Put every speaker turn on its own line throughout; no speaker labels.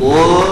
我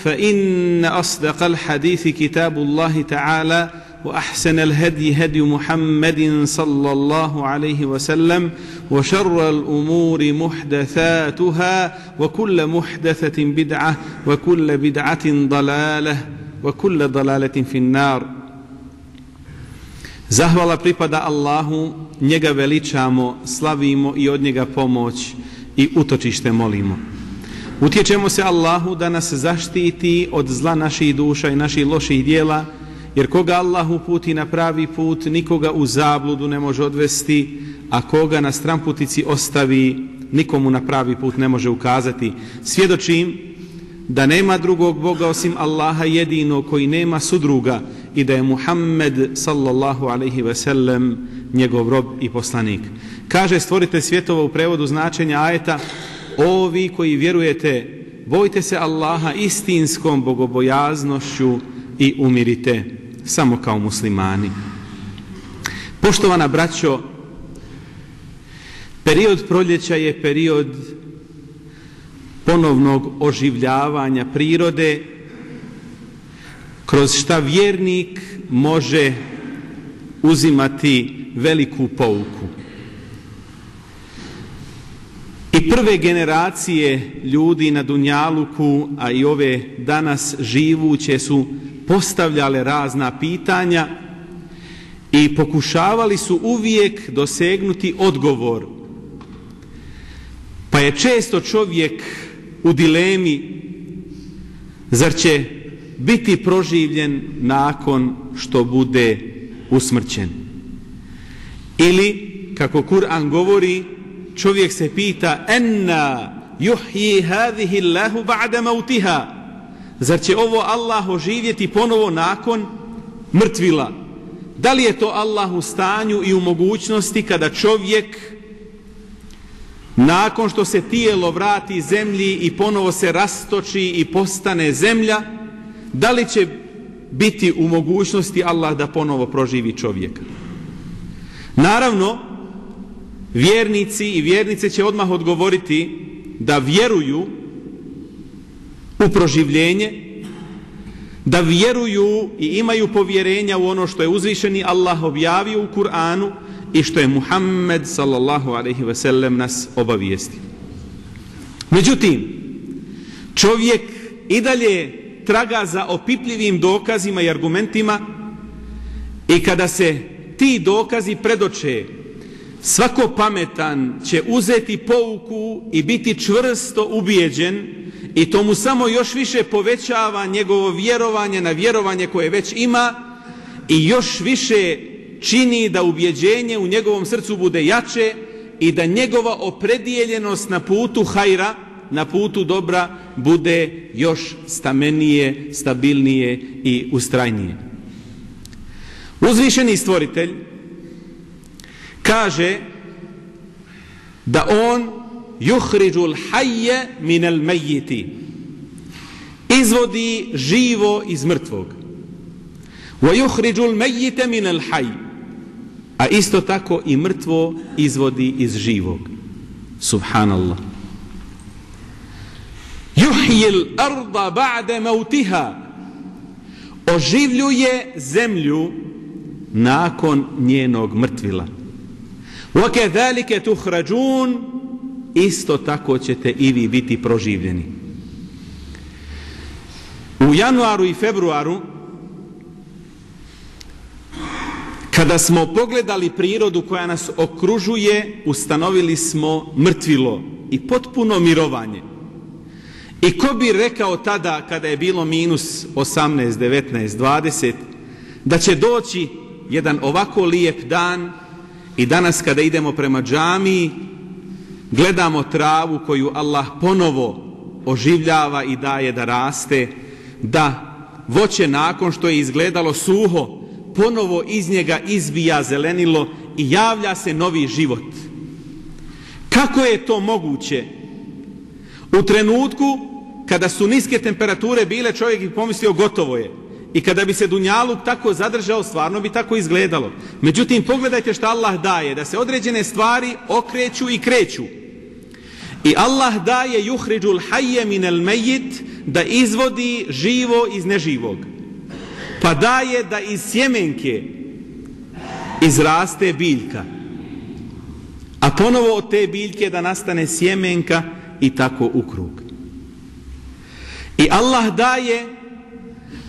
فإن أصدق الحديث كتاب الله تعالى وأحسن الهدي هدي محمد صلى الله عليه وسلم وشر الأمور محدثاتها وكل محدثة بدعة وكل بدعة ضلالة وكل ضلالة في النار Zahvala pripada Allahu, njega veličamo, slavimo i od njega pomoć i utočište molimo. Utječemo se Allahu da nas zaštiti od zla naših duša i naših loših dijela, jer koga Allah uputi na pravi put, nikoga u zabludu ne može odvesti, a koga na stramputici ostavi, nikomu na pravi put ne može ukazati. Svjedočim da nema drugog Boga osim Allaha jedino koji nema sudruga i da je Muhammed sallallahu alaihi ve sellem njegov rob i poslanik. Kaže stvorite svjetova u prevodu značenja ajeta Ovi koji vjerujete, bojte se Allaha istinskom bogobojaznošću i umirite samo kao muslimani. Poštovana braćo, period proljeća je period ponovnog oživljavanja prirode kroz šta vjernik može uzimati veliku pouku. I prve generacije ljudi na Dunjaluku, a i ove danas živuće su postavljale razna pitanja i pokušavali su uvijek dosegnuti odgovor. Pa je često čovjek u dilemi zar će biti proživljen nakon što bude usmrćen. Ili, kako Kur'an govori, čovjek se pita enna juhji hadhihi Allahu ba'da mautiha zar će ovo Allah oživjeti ponovo nakon mrtvila? Da li je to Allah u stanju i u mogućnosti kada čovjek nakon što se tijelo vrati zemlji i ponovo se rastoči i postane zemlja da li će biti u mogućnosti Allah da ponovo proživi čovjeka? Naravno vjernici i vjernice će odmah odgovoriti da vjeruju u proživljenje, da vjeruju i imaju povjerenja u ono što je uzvišeni Allah objavio u Kur'anu i što je Muhammed sallallahu alaihi ve sellem nas obavijesti. Međutim, čovjek i dalje traga za opipljivim dokazima i argumentima i kada se ti dokazi predoče svako pametan će uzeti pouku i biti čvrsto ubijeđen i to mu samo još više povećava njegovo vjerovanje na vjerovanje koje već ima i još više čini da ubjeđenje u njegovom srcu bude jače i da njegova opredijeljenost na putu hajra, na putu dobra, bude još stamenije, stabilnije i ustrajnije. Uzvišeni stvoritelj kaže da on yuhriđu l'hajje min al mejiti izvodi živo iz mrtvog. Wa yuhriđu l'mejite min al haj a isto tako i mrtvo izvodi iz živog. Subhanallah. Yuhji l'arda ba'de mautiha oživljuje zemlju nakon njenog mrtvila. وَكَذَلِكَ تُحْرَجُونَ Isto tako ćete i vi biti proživljeni. U januaru i februaru kada smo pogledali prirodu koja nas okružuje, ustanovili smo mrtvilo i potpuno mirovanje. I ko bi rekao tada kada je bilo minus 18, 19, 20 da će doći jedan ovako lijep dan I danas kada idemo prema džami, gledamo travu koju Allah ponovo oživljava i daje da raste, da voće nakon što je izgledalo suho, ponovo iz njega izbija zelenilo i javlja se novi život. Kako je to moguće? U trenutku kada su niske temperature bile, čovjek je pomislio gotovo je. I kada bi se Dunjaluk tako zadržao, stvarno bi tako izgledalo. Međutim, pogledajte što Allah daje, da se određene stvari okreću i kreću. I Allah daje juhriđul hajje minel mejit da izvodi živo iz neživog. Pa daje da iz sjemenke izraste biljka. A ponovo od te biljke da nastane sjemenka i tako u krug. I Allah daje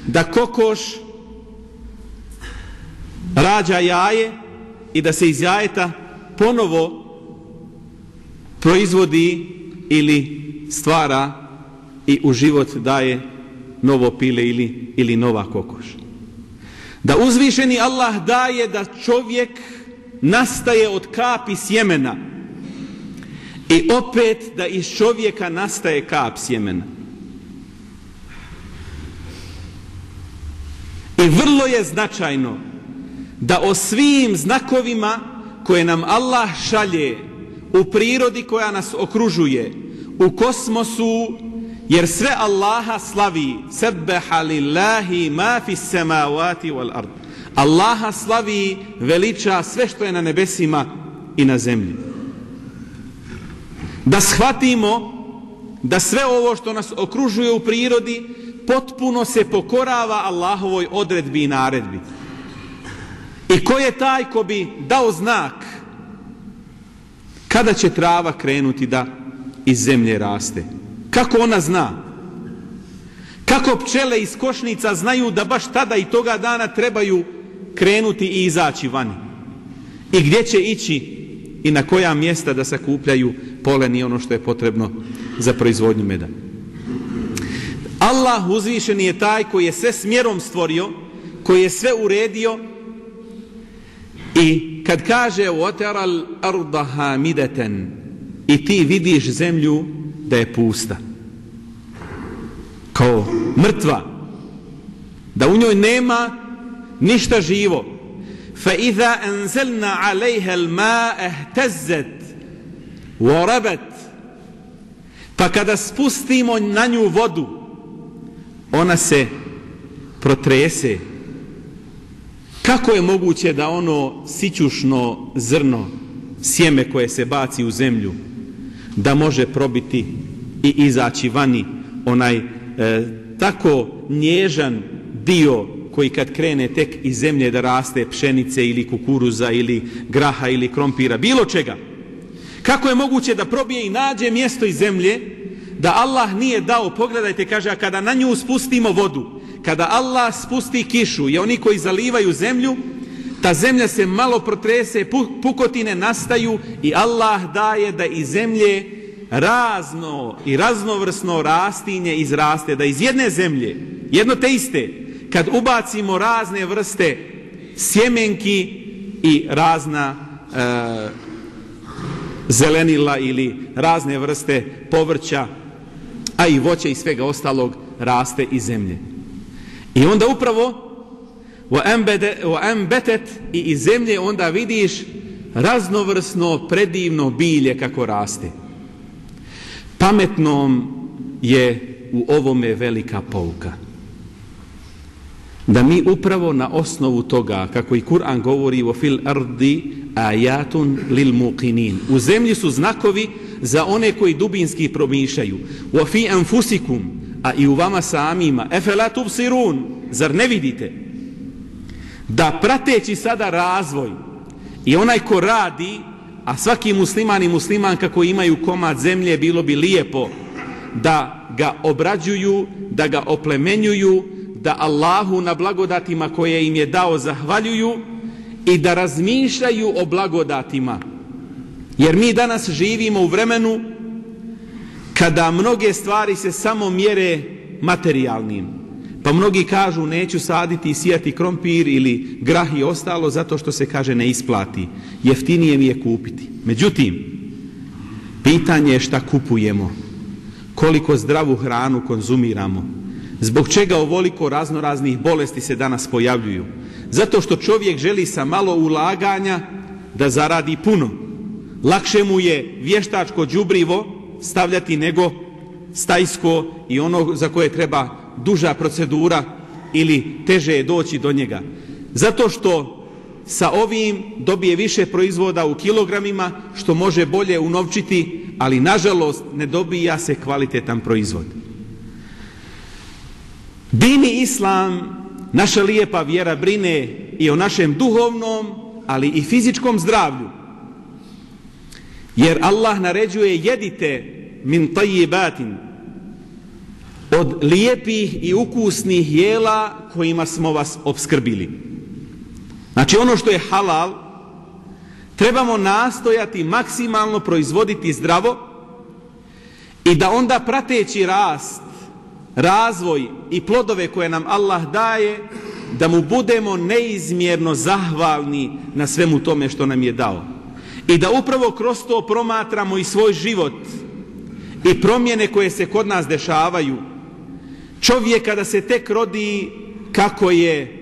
da kokoš rađa jaje i da se iz jajeta ponovo proizvodi ili stvara i u život daje novo pile ili, ili nova kokoš. Da uzvišeni Allah daje da čovjek nastaje od kapi sjemena i opet da iz čovjeka nastaje kap sjemena. I vrlo je značajno da o svim znakovima koje nam Allah šalje u prirodi koja nas okružuje, u kosmosu, jer sve Allaha slavi, sebbeha lillahi ma fi samavati wal ard. Allaha slavi, veliča sve što je na nebesima i na zemlji. Da shvatimo da sve ovo što nas okružuje u prirodi potpuno se pokorava Allahovoj odredbi i naredbi. I ko je taj ko bi dao znak kada će trava krenuti da iz zemlje raste? Kako ona zna? Kako pčele iz košnica znaju da baš tada i toga dana trebaju krenuti i izaći vani? I gdje će ići i na koja mjesta da sakupljaju polen i ono što je potrebno za proizvodnju meda? Allah uzvišen je taj koji je sve smjerom stvorio, koji je sve uredio i kad kaže وَتَرَ الْأَرْضَ هَامِدَةً i ti vidiš zemlju da je pusta kao mrtva da u njoj nema ništa živo فَإِذَا أَنْزَلْنَا عَلَيْهَا الْمَاءَ اهْتَزَّتْ وَرَبَتْ pa kada spustimo na nju vodu ona se protrese. Kako je moguće da ono sićušno zrno sjeme koje se baci u zemlju da može probiti i izaći vani onaj e, tako nježan dio koji kad krene tek iz zemlje da raste pšenice ili kukuruza ili graha ili krompira, bilo čega. Kako je moguće da probije i nađe mjesto iz zemlje da Allah nije dao, pogledajte, kaže, a kada na nju spustimo vodu, kada Allah spusti kišu i oni koji zalivaju zemlju, ta zemlja se malo protrese, pukotine nastaju i Allah daje da iz zemlje razno i raznovrsno rastinje izraste, da iz jedne zemlje, jedno te iste, kad ubacimo razne vrste sjemenki i razna e, zelenila ili razne vrste povrća, a i voće i svega ostalog raste iz zemlje. I onda upravo u embetet i iz zemlje onda vidiš raznovrsno predivno bilje kako raste. Pametnom je u ovome velika pouka. Da mi upravo na osnovu toga, kako i Kur'an govori o fil ardi ajatun lil muqinin. U zemlji su znakovi za one koji dubinski promišljaju. Wa fi anfusikum, a i u vama samima. Efe tubsirun, zar ne vidite? Da prateći sada razvoj i onaj ko radi, a svaki musliman i muslimanka koji imaju komad zemlje, bilo bi lijepo da ga obrađuju, da ga oplemenjuju, da Allahu na blagodatima koje im je dao zahvaljuju i da razmišljaju o blagodatima. Jer mi danas živimo u vremenu kada mnoge stvari se samo mjere materijalnim. Pa mnogi kažu neću saditi i sijati krompir ili grah i ostalo zato što se kaže ne isplati. Jeftinije mi je kupiti. Međutim, pitanje je šta kupujemo. Koliko zdravu hranu konzumiramo. Zbog čega ovoliko raznoraznih bolesti se danas pojavljuju. Zato što čovjek želi sa malo ulaganja da zaradi puno. Lakše mu je vještačko džubrivo stavljati nego stajsko i ono za koje treba duža procedura ili teže je doći do njega. Zato što sa ovim dobije više proizvoda u kilogramima što može bolje unovčiti, ali nažalost ne dobija se kvalitetan proizvod. Dini Islam Naša lijepa vjera brine i o našem duhovnom, ali i fizičkom zdravlju. Jer Allah naređuje jedite min tajibatin od lijepih i ukusnih jela kojima smo vas obskrbili. Znači ono što je halal, trebamo nastojati maksimalno proizvoditi zdravo i da onda prateći rast razvoj i plodove koje nam Allah daje, da mu budemo neizmjerno zahvalni na svemu tome što nam je dao. I da upravo kroz to promatramo i svoj život i promjene koje se kod nas dešavaju. Čovjek kada se tek rodi kako je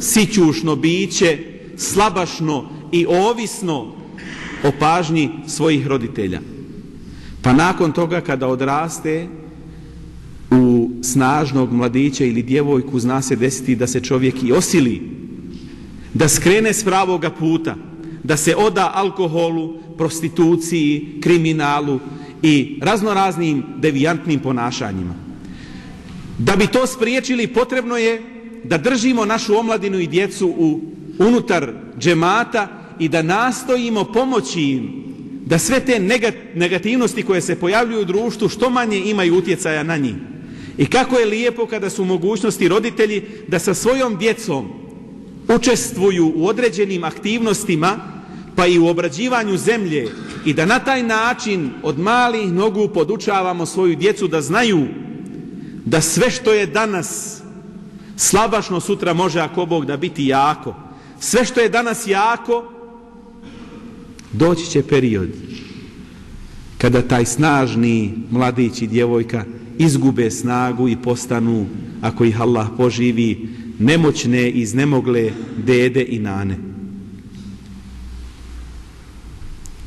sićušno biće, slabašno i ovisno o pažnji svojih roditelja. Pa nakon toga kada odraste, u snažnog mladića ili djevojku zna se desiti da se čovjek i osili, da skrene s pravoga puta, da se oda alkoholu, prostituciji, kriminalu i raznoraznim devijantnim ponašanjima. Da bi to spriječili, potrebno je da držimo našu omladinu i djecu u unutar džemata i da nastojimo pomoći im da sve te negativnosti koje se pojavljuju u društvu što manje imaju utjecaja na njih. I kako je lijepo kada su mogućnosti roditelji da sa svojom djecom učestvuju u određenim aktivnostima, pa i u obrađivanju zemlje i da na taj način od malih nogu podučavamo svoju djecu da znaju da sve što je danas slabašno sutra može ako Bog da biti jako. Sve što je danas jako, doći će period kada taj snažni mladić i djevojka izgube snagu i postanu, ako ih Allah poživi, nemoćne, i iznemogle dede i nane.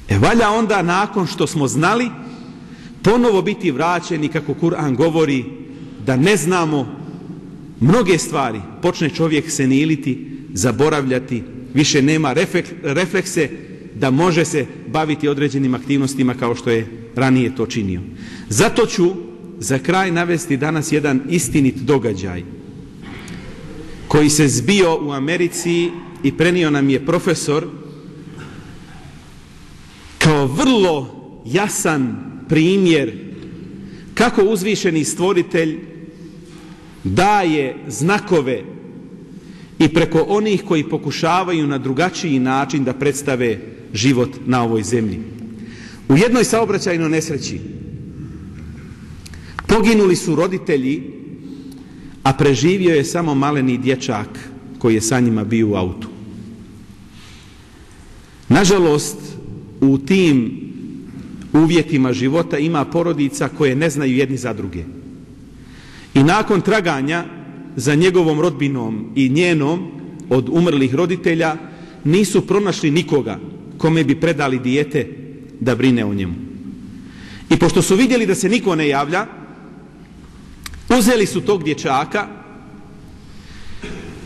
E valja onda nakon što smo znali ponovo biti vraćeni kako Kur'an govori da ne znamo mnoge stvari. Počne čovjek se niliti, zaboravljati, više nema reflekse da može se baviti određenim aktivnostima kao što je ranije to činio. Zato ću za kraj navesti danas jedan istinit događaj koji se zbio u Americi i prenio nam je profesor kao vrlo jasan primjer kako uzvišeni stvoritelj daje znakove i preko onih koji pokušavaju na drugačiji način da predstave život na ovoj zemlji. U jednoj saobraćajnoj nesreći poginuli su roditelji, a preživio je samo maleni dječak koji je sa njima bio u autu. Nažalost, u tim uvjetima života ima porodica koje ne znaju jedni za druge. I nakon traganja za njegovom rodbinom i njenom od umrlih roditelja nisu pronašli nikoga kome bi predali dijete da brine o njemu. I pošto su vidjeli da se niko ne javlja, uzeli su tog dječaka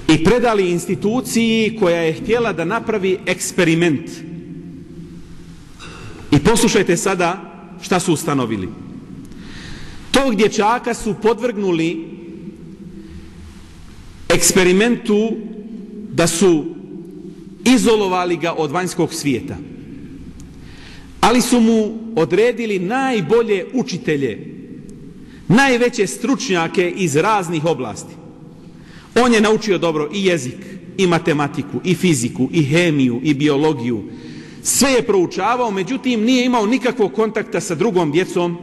i predali instituciji koja je htjela da napravi eksperiment. I poslušajte sada šta su ustanovili. Tog dječaka su podvrgnuli eksperimentu da su izolovali ga od vanjskog svijeta. Ali su mu odredili najbolje učitelje, najveće stručnjake iz raznih oblasti. On je naučio dobro i jezik, i matematiku, i fiziku, i hemiju, i biologiju. Sve je proučavao, međutim nije imao nikakvog kontakta sa drugom djecom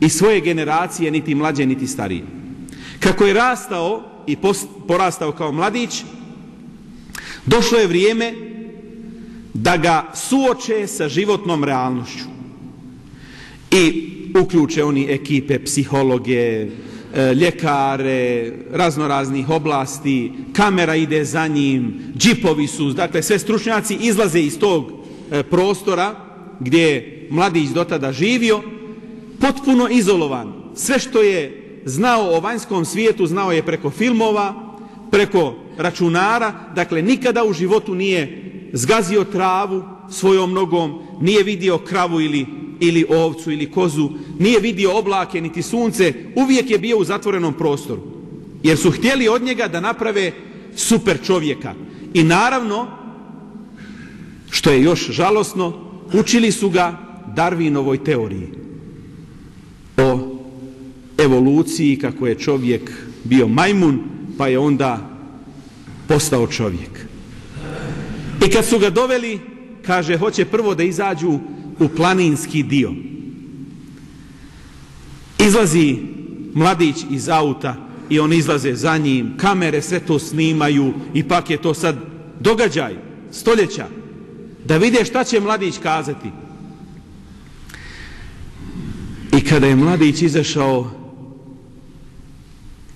i svoje generacije, niti mlađe, niti starije. Kako je rastao i porastao kao mladić, došlo je vrijeme da ga suoče sa životnom realnošću. I uključe oni ekipe, psihologe, e, ljekare, raznoraznih oblasti, kamera ide za njim, džipovi su, dakle sve stručnjaci izlaze iz tog e, prostora gdje je mladić dotada živio, potpuno izolovan. Sve što je znao o vanjskom svijetu, znao je preko filmova, preko računara, dakle nikada u životu nije zgazio travu svojom nogom, nije vidio kravu ili, ili ovcu ili kozu, nije vidio oblake niti sunce, uvijek je bio u zatvorenom prostoru. Jer su htjeli od njega da naprave super čovjeka. I naravno, što je još žalosno, učili su ga Darwinovoj teoriji o evoluciji kako je čovjek bio majmun pa je onda postao čovjek. I kad su ga doveli, kaže, hoće prvo da izađu u planinski dio. Izlazi mladić iz auta i on izlaze za njim, kamere sve to snimaju i pak je to sad događaj stoljeća da vide šta će mladić kazati. I kada je mladić izašao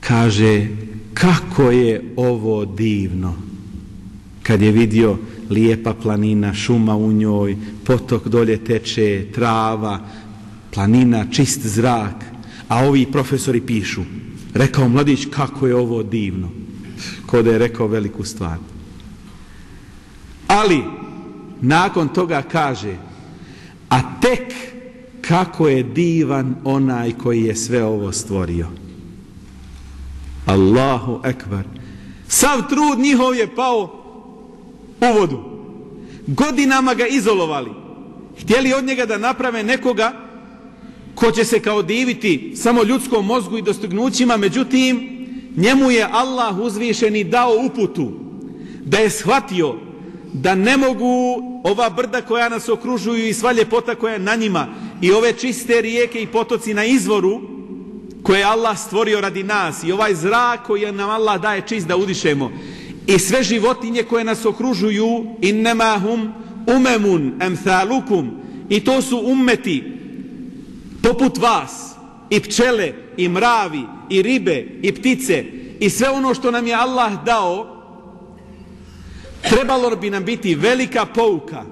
kaže kako je ovo divno kad je vidio lijepa planina, šuma u njoj, potok dolje teče, trava, planina, čist zrak, a ovi profesori pišu, rekao mladić kako je ovo divno, ko da je rekao veliku stvar. Ali, nakon toga kaže, a tek kako je divan onaj koji je sve ovo stvorio. Allahu ekbar. Sav trud njihov je pao u vodu. Godinama ga izolovali. Htjeli od njega da naprave nekoga ko će se kao diviti samo ljudskom mozgu i dostignućima, međutim, njemu je Allah uzvišeni dao uputu da je shvatio da ne mogu ova brda koja nas okružuju i sva ljepota koja je na njima i ove čiste rijeke i potoci na izvoru koje je Allah stvorio radi nas i ovaj zrak koji nam Allah daje čist da udišemo i sve životinje koje nas okružuju innemahum umemun emthalukum. I to su ummeti poput vas i pčele i mravi i ribe i ptice. I sve ono što nam je Allah dao trebalo bi nam biti velika pouka.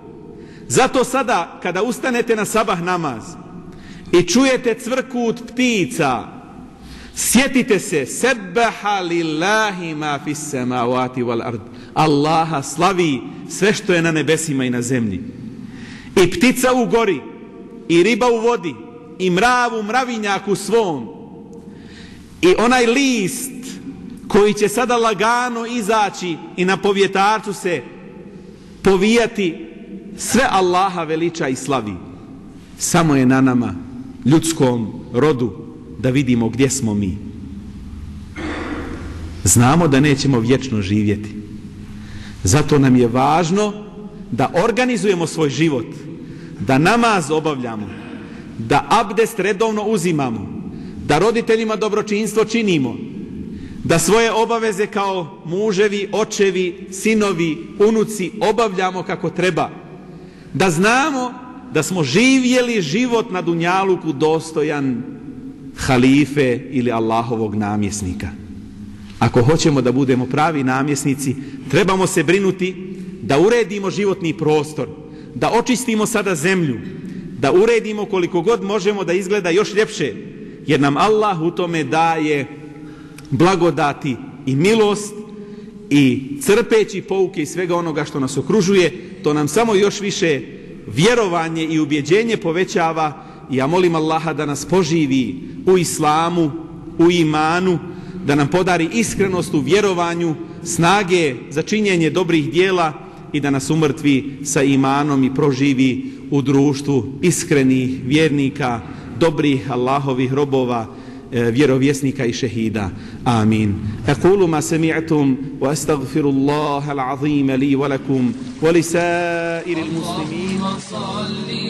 Zato sada kada ustanete na sabah namaz i čujete cvrkut ptica Sjetite se, sebaha lillahi ma fis samawati wal ard. Allaha slavi sve što je na nebesima i na zemlji. i ptica u gori i riba u vodi i mrav u mravinjaku svom i onaj list koji će sada lagano izaći i na povjetarcu se povijati sve Allaha veliča i slavi samo je na nama ljudskom rodu da vidimo gdje smo mi. Znamo da nećemo vječno živjeti. Zato nam je važno da organizujemo svoj život da namaz obavljamo da abdest redovno uzimamo da roditeljima dobročinstvo činimo da svoje obaveze kao muževi, očevi, sinovi, unuci obavljamo kako treba. Da znamo da smo živjeli život na Dunjaluku dostojan halife ili Allahovog namjesnika. Ako hoćemo da budemo pravi namjesnici, trebamo se brinuti da uredimo životni prostor, da očistimo sada zemlju, da uredimo koliko god možemo da izgleda još ljepše, jer nam Allah u tome daje blagodati i milost i crpeći pouke i svega onoga što nas okružuje, to nam samo još više vjerovanje i ubjeđenje povećava i ja molim Allaha da nas poživi u islamu, u imanu, da nam podari iskrenost u vjerovanju, snage za činjenje dobrih dijela i da nas umrtvi sa imanom i proživi u društvu iskrenih vjernika, dobrih Allahovih robova, e, vjerovjesnika i šehida. Amin. Aqulu ma sami'tum wa astaghfirullaha al-azim li wa lakum wa li sa'iril muslimin.